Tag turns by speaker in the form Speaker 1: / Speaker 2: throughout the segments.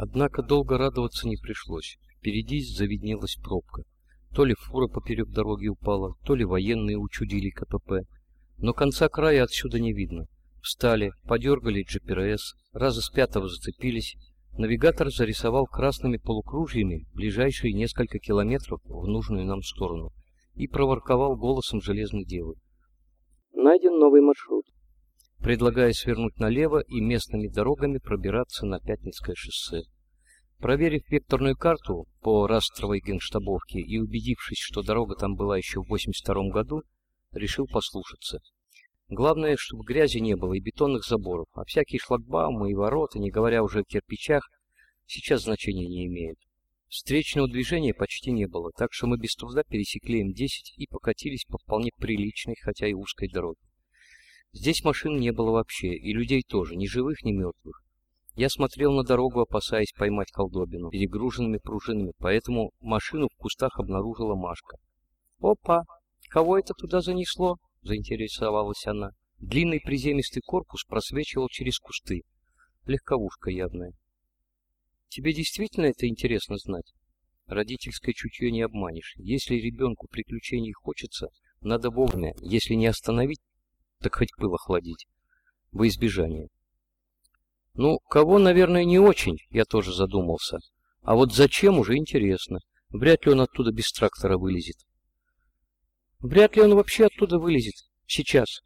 Speaker 1: Однако долго радоваться не пришлось. Впереди завиднелась пробка. То ли фура поперек дороги упала, то ли военные учудили КПП. Но конца края отсюда не видно. Встали, подергали GPS, раза с пятого зацепились. Навигатор зарисовал красными полукружьями ближайшие несколько километров в нужную нам сторону и проворковал голосом железной девы. Найден новый маршрут предлагая свернуть налево и местными дорогами пробираться на Пятницкое шоссе. Проверив векторную карту по растровой генштабовке и убедившись, что дорога там была еще в 82 году, решил послушаться. Главное, чтобы грязи не было и бетонных заборов, а всякие шлагбаумы и ворота, не говоря уже о кирпичах, сейчас значения не имеют. Встречного движения почти не было, так что мы без труда пересекли М10 и покатились по вполне приличной, хотя и узкой дороге. Здесь машин не было вообще, и людей тоже, ни живых, ни мертвых. Я смотрел на дорогу, опасаясь поймать колдобину перегруженными пружинами, поэтому машину в кустах обнаружила Машка. «Опа! Кого это туда занесло?» — заинтересовалась она. Длинный приземистый корпус просвечивал через кусты. Легковушка явная. «Тебе действительно это интересно знать?» Родительское чутье не обманешь. Если ребенку приключений хочется, надо вовремя, если не остановить, так хоть пыл охладить, во избежание. Ну, кого, наверное, не очень, я тоже задумался. А вот зачем, уже интересно. Вряд ли он оттуда без трактора вылезет. Вряд ли он вообще оттуда вылезет. Сейчас.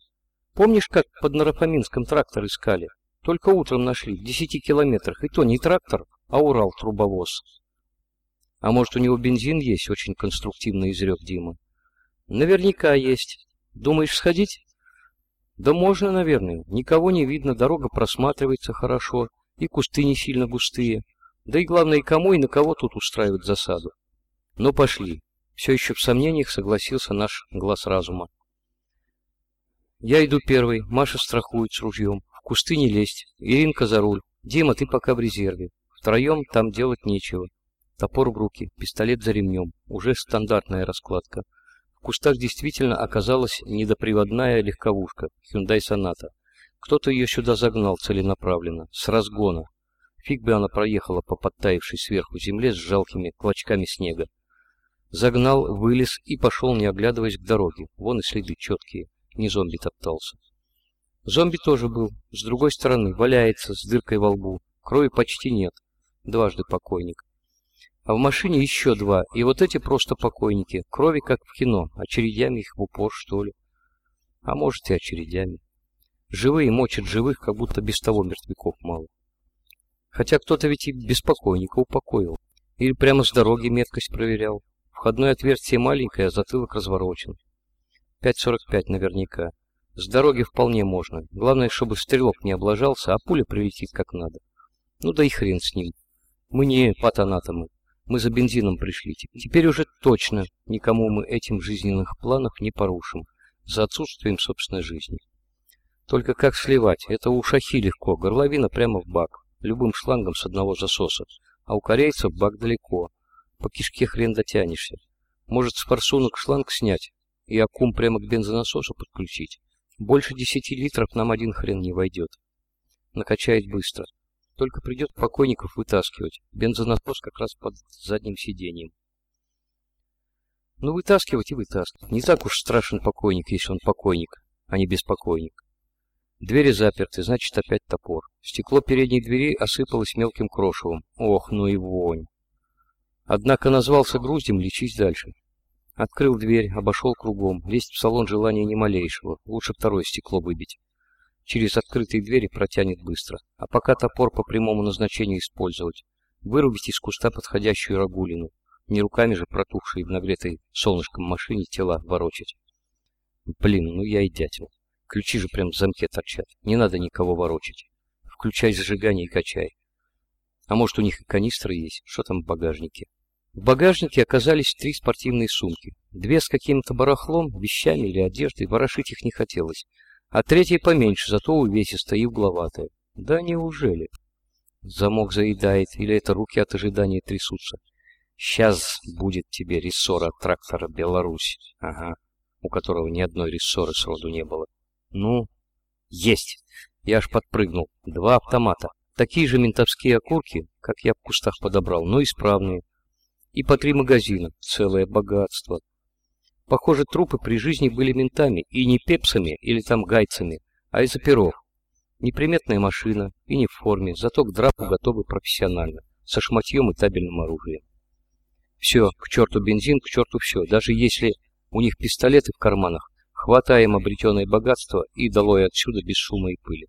Speaker 1: Помнишь, как под Нарафаминском трактор искали? Только утром нашли, в десяти километрах. И то не трактор, а Урал-трубовоз. А может, у него бензин есть, очень конструктивно изрек Дима. Наверняка есть. Думаешь сходить? Да можно, наверное. Никого не видно, дорога просматривается хорошо, и кусты не сильно густые. Да и главное, кому и на кого тут устраивать засаду. Но пошли. Все еще в сомнениях согласился наш глаз разума. Я иду первый, Маша страхует с ружьем. В кусты не лезть. Иринка за руль. Дима, ты пока в резерве. Втроем там делать нечего. Топор в руки, пистолет за ремнем. Уже стандартная раскладка. В кустах действительно оказалась недоприводная легковушка Hyundai Sonata. Кто-то ее сюда загнал целенаправленно, с разгона. Фиг бы она проехала по подтаившей сверху земле с жалкими клочками снега. Загнал, вылез и пошел, не оглядываясь к дороге. Вон и следы четкие. Не зомби топтался. Зомби тоже был. С другой стороны, валяется, с дыркой во лбу. Крови почти нет. Дважды покойник. А в машине еще два, и вот эти просто покойники, крови как в кино, очередями их в упор, что ли. А может и очередями. Живые мочат живых, как будто без того мертвяков мало. Хотя кто-то ведь и без покойника упокоил. Или прямо с дороги меткость проверял. Входное отверстие маленькое, а затылок разворочен. 5.45 наверняка. С дороги вполне можно. Главное, чтобы стрелок не облажался, а пуля прилетит как надо. Ну да и хрен с ним. Мы не патанатомы. Мы за бензином пришли. Теперь уже точно никому мы этим жизненных планов не порушим, за отсутствием собственной жизни. Только как сливать? Это у шахи легко, горловина прямо в бак, любым шлангом с одного засоса. А у корейцев бак далеко, по кишке хрен дотянешься. Может, с форсунок шланг снять и аккум прямо к бензонасосу подключить? Больше десяти литров нам один хрен не войдет. Накачает быстро. Только придет покойников вытаскивать. Бензонасос как раз под задним сиденьем. Ну, вытаскивать и вытаскивать. Не так уж страшен покойник, если он покойник, а не беспокойник. Двери заперты, значит, опять топор. Стекло передней двери осыпалось мелким крошевом. Ох, ну и вонь. Однако назвался груздем, лечись дальше. Открыл дверь, обошел кругом. Лезть в салон желания ни малейшего. Лучше второе стекло выбить через открытые двери протянет быстро. А пока топор по прямому назначению использовать. Вырубить из куста подходящую рагулину. Не руками же протухшие в нагретой солнышком машине тела ворочать. Блин, ну я и дятел. Ключи же прям в замке торчат. Не надо никого ворочать. Включай зажигание и качай. А может у них и канистры есть? Что там в багажнике? В багажнике оказались три спортивные сумки. Две с каким-то барахлом, вещами или одеждой, ворошить их не хотелось а третья поменьше, зато увесистая и угловатая. Да неужели? Замок заедает, или это руки от ожидания трясутся? Сейчас будет тебе рессор от трактора Беларусь. Ага, у которого ни одной рессоры сроду не было. Ну, есть. Я аж подпрыгнул. Два автомата. Такие же ментовские окурки, как я в кустах подобрал, но исправные. И по три магазина. Целое богатство. Похоже, трупы при жизни были ментами, и не пепсами или там гайцами, а из оперов. Неприметная машина и не в форме, зато к драпу готовы профессионально, со шматьем и табельным оружием. Все, к черту бензин, к черту все, даже если у них пистолеты в карманах, хватаем обретенное богатство и долой отсюда без шума и пыли.